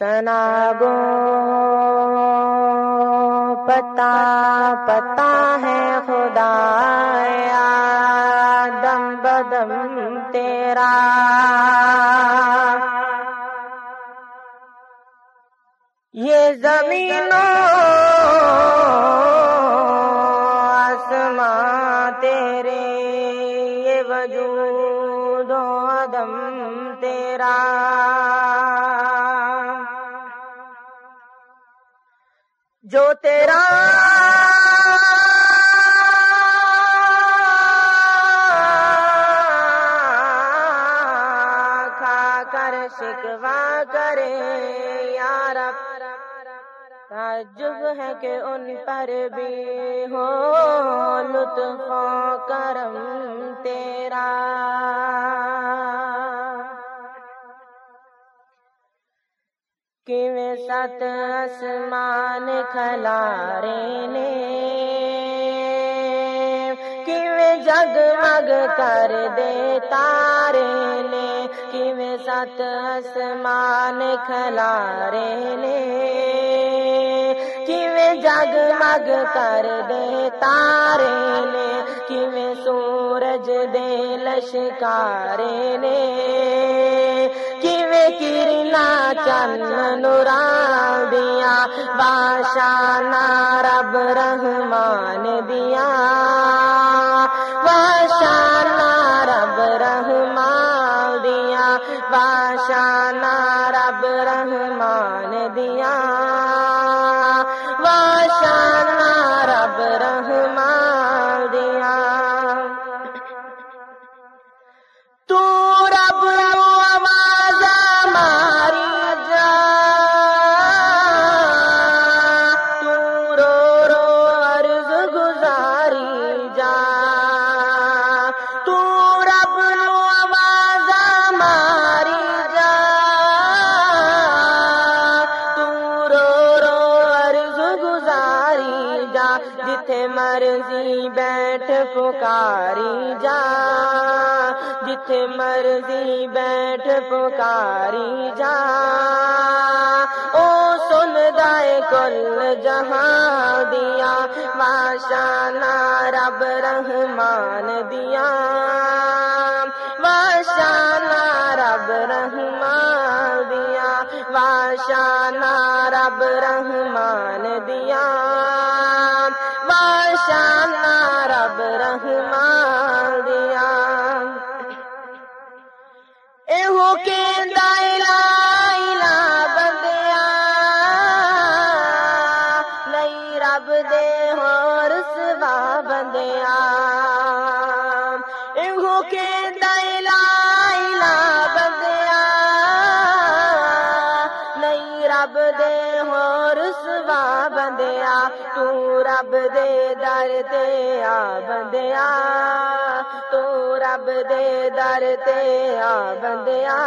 سنابو پتا پتا ہے خدا دم بدم تیرا یہ زمینوں تیرا کھا کر شکوا کرے یار تعجب ہے کہ ان پر بھی ہو لطف کرم تیرا ست آسمان کھلارے نے جگ مگ کر دے تارے نے ست آسمان کھلارے نے جگ مگ کر دے تارے نے سورج دے لشکارے نے کرنا چن نوران دیا بادشاہ رب رحمان دیا بیٹھ پکاری جا، جتھے مرضی بیٹھ پکاری جا۔ او سن دائے کل جہاں دیا واشانہ رب رحمان دیا۔ واشانہ رب رحمان دیا واشانہ رب رحمان کے نہیں رب دے ہو رسوا بندیا، تو رب دے در تے آ بندیا۔ تو رب دے در تے آ بندیا۔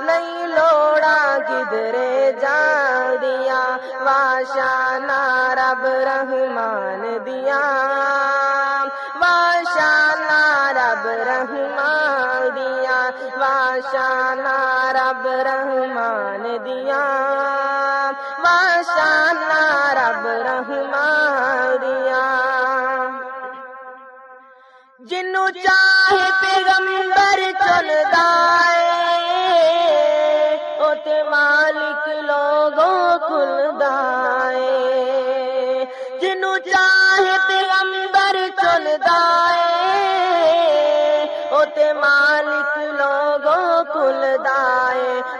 نہیں لوڑا کدھرے جان دیا واشانہ رب رحمان دیا۔ رحمان دیا۔ ماشاءاللہ رب رحمان دیا۔ جنو چاہ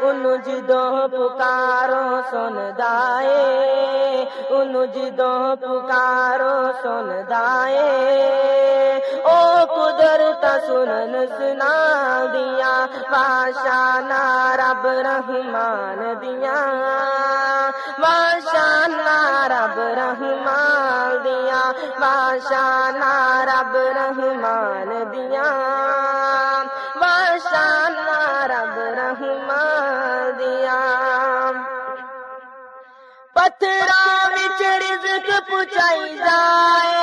ان جدوں پکارو سندا ہے ان جدوں پکارو سندا ہے او قدرت سنن سنا دیا واشانہ رب رحمان دیا۔ واشانہ رب رحمان دیا واشانہ رب رحمان دیا۔ واشانہ رب رحمان رزق پچائی جائے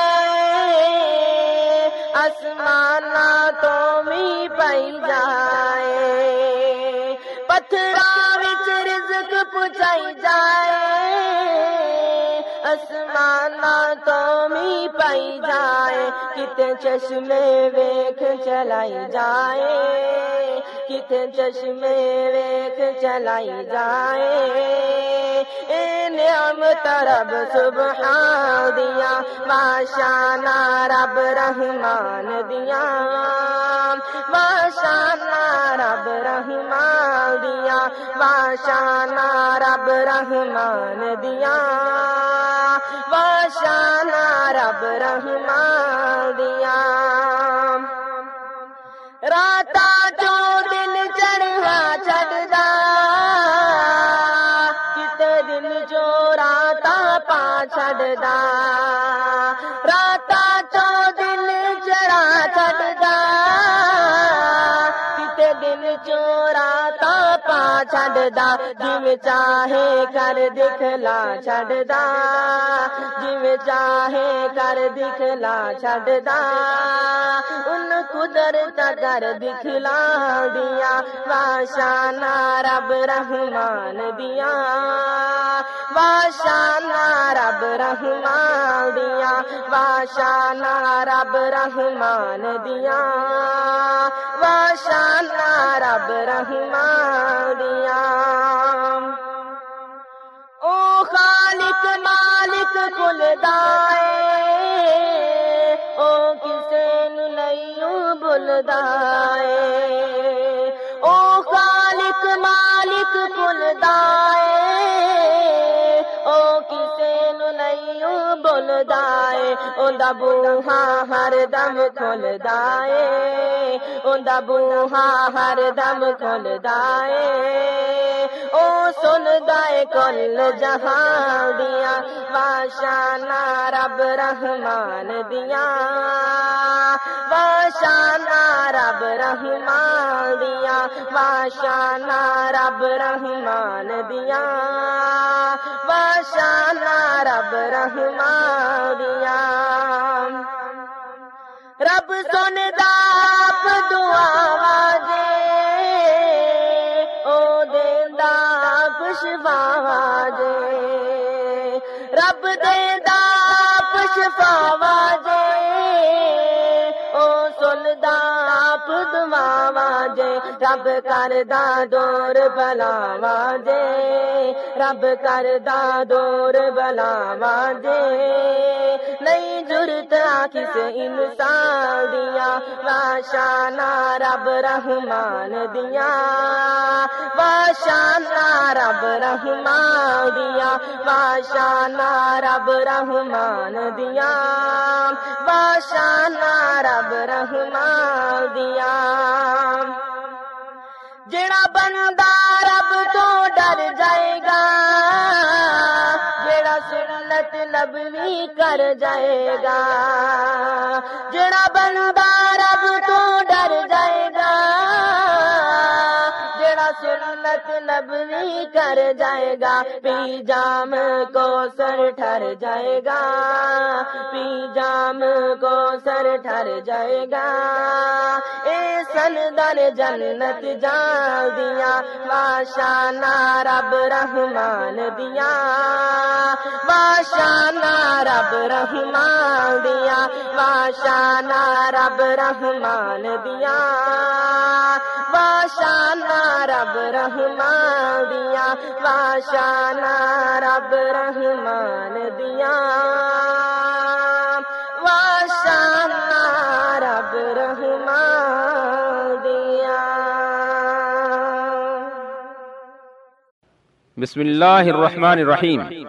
آسمان تو می پائی جائے۔ پتھرا وچ رزق پچائی جائے آسمانہ تو می پائی جائے۔ کتنے چشمے ویکھ چلائی جائے۔ کتنے چشمے ویکھ چلائی جائے۔ نعمت رب سبحان دیا باشانہ رب رحمان دیا۔ باشانہ رب رحمان دیا باشانہ رب رحمان دیا۔ باشانہ رب رحمان دیا۔ راتا جو پا راتا چو دل چڑھا چڑھا کتے دن چو راتا پا چڑھا جی چاہے کر دکھلا چڑھا جی چاہے کر دکھلا چڑھا ان قدرت کر دکھلا دیا باشانہ رب رحمان دیا باشانہ رب رحمان دیا باشانہ رب رحمان دیا۔ باشانہ رب رحمان دیا۔ او خالق مالک کل دائے، او کسے نو نہیں دائے۔ او خالق مالک کل دائے دائے او دا بوہا ہر دم کھول دائے او دا بوہا ہر دم کھول دائے او سن دائے کل جہاں دیا باشانہ رب رحمان دیا باشانہ رب رحمان دیا باشانہ رب رحمان دیا رب رب سن داپ دعا واجے او دیندا پشوا واجے رب دیندا پشوا واجے او سندا آپ دعا رب کردا دور بلا واجے رب کردا دور بلا واجے نہیں جرت کس انسان دیا باشانہ رب رحمان دیا۔ باشانہ رب رحمان دیا باشانہ رب رحمان دیا۔ باشانہ رب رحمان دیا۔ جڑا بندہ رب تو ڈر جائے گا جڑا سنت بھی کر جائے گا۔ جڑا کر جائے گا۔ پی جام کو سر ٹھر جائے گا۔ پی جام کو سر ٹھر جائے گا۔ اے سندر جنت جان دیا باشانہ رب رحمان دیا۔ باشانہ رب رحمان دیا۔ باشانہ رب رحمان دیا۔ باشانہ رب رحمان دیا باشانہ رب رحمان دیا۔ باشانہ رب رحمان دیا۔ بسم اللہ الرحمن الرحیم۔